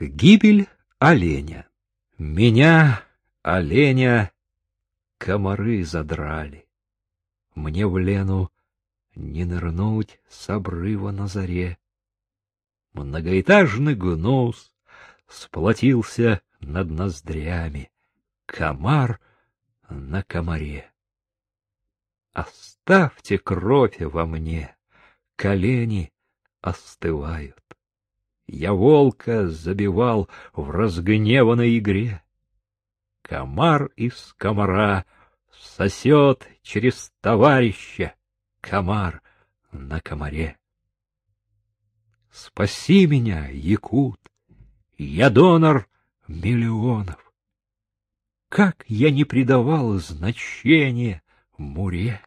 Гибель оленя. Меня, оленя, комары задрали. Мне в Лену не нырнуть с обрыва на заре. Многоэтажный гнус сплотился над ноздрями, комар на комаре. Оставьте кровь во мне, колени остывают. Я волка забивал в разгневанной игре. Комар из комара сосет через товарища, комар на комаре. Спаси меня, якут, я донор миллионов. Как я не придавал значения муре!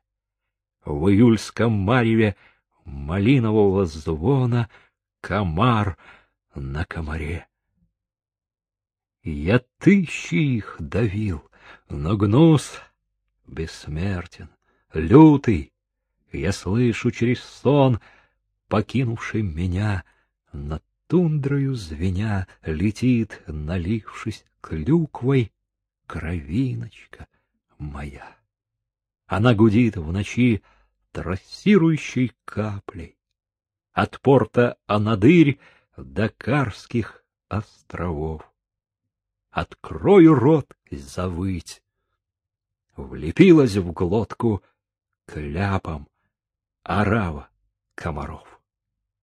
В июльском мареве малинового звона комар на комаре. Я тысячи их давил, но гнус бессмертен, лютый. Я слышу через сон, покинувший меня, над тундрою звеня летит, налившись клюквой, кровиночка моя. Она гудит в ночи трассирующей каплей. От порта Анадырь до Карских островов. Открою рот завыть. Влепилась в глотку кляпом орава комаров.